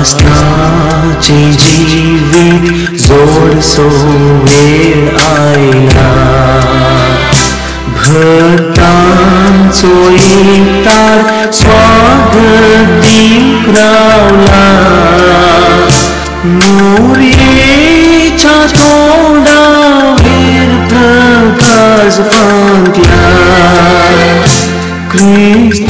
वासनाचे जीवित जोड सो वेळ आयला भक्तांचो एकतार स्वागत दीक रावला मोरयेच्या तोंडावेर प्रकाश पांतला क्रिस्ता